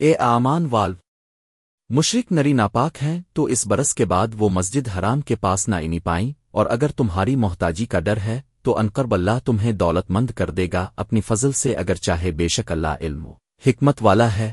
اے آمان والو مشرق نری ناپاک ہیں، تو اس برس کے بعد وہ مسجد حرام کے پاس نہ انی پائیں، اور اگر تمہاری محتاجی کا ڈر ہے، تو انقرب اللہ تمہیں دولت مند کر دے گا، اپنی فضل سے اگر چاہے بے شک اللہ علم و حکمت والا ہے۔